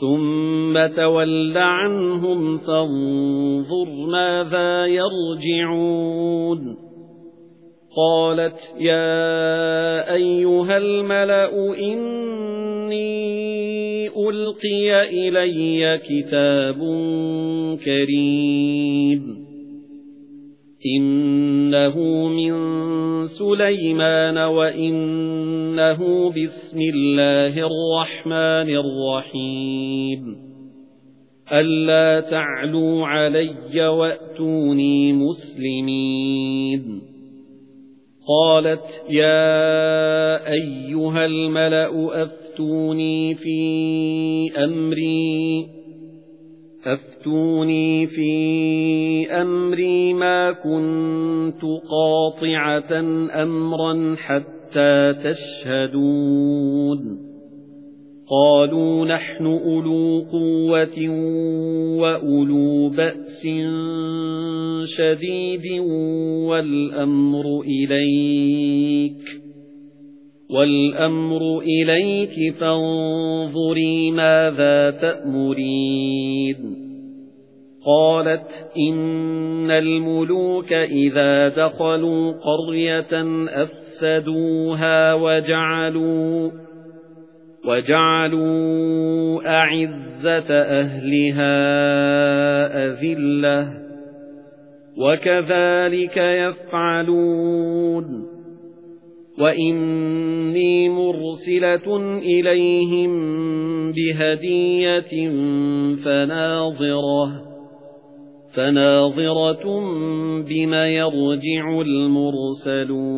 ثُمَّ تَوَلَّ عَنْهُمْ فَانظُرْ مَاذَا يَرْجِعُونَ قَالَتْ يَا أَيُّهَا الْمَلَأُ إِنِّي أُلْقِيَ إِلَيَّ كِتَابٌ كَرِيمٌ إِنَّهُ مِنْ سُلَيْمَانَ وَإِنَّهُ بِسْمِ اللَّهِ الرَّحْمَنِ الرَّحِيمِ. أَلَّا تَعْلُوا عَلَيَّ وَأْتُونِي مُسْلِمِينَ. قَالَتْ يَا أَيُّهَا الْمَلَأُ أَفْتُونِي فِي أَمْرِي. أَفْتُونِي فِي أَمْرِي مَا كُنتُ قَاطِعَةً أَمْرًا حَتَّى تَشْهَدُونِ. قَالُوا نَحْنُ أُولُو قُوَّةٍ وَأُولُو بَأْسٍ شَدِيدٍ وَالْأَمْرُ إِلَيْكَ. وَالْأَمْرُ إِلَيْكِ فَانظُرِي مَاذَا تَأْمُرِينَ. قَالَتْ إِنَّ الْمُلُوكَ إِذَا دَخَلُوا قَرْيَةً أَفْسَدُوهَا وَجَعَلُوا وَجَعَلُوا أَعِزَّةَ أَهْلِهَا أَذِلَّةً وَكَذَلِكَ يَفْعَلُونَ. وَإِنِّي مُرْسِلَةٌ إِلَيْهِمْ بِهَدِيَّةٍ فَنَاظِرَةٌ فَنَاظِرَةٌ بِمَ يَرْجِعُ الْمُرْسَلُونَ.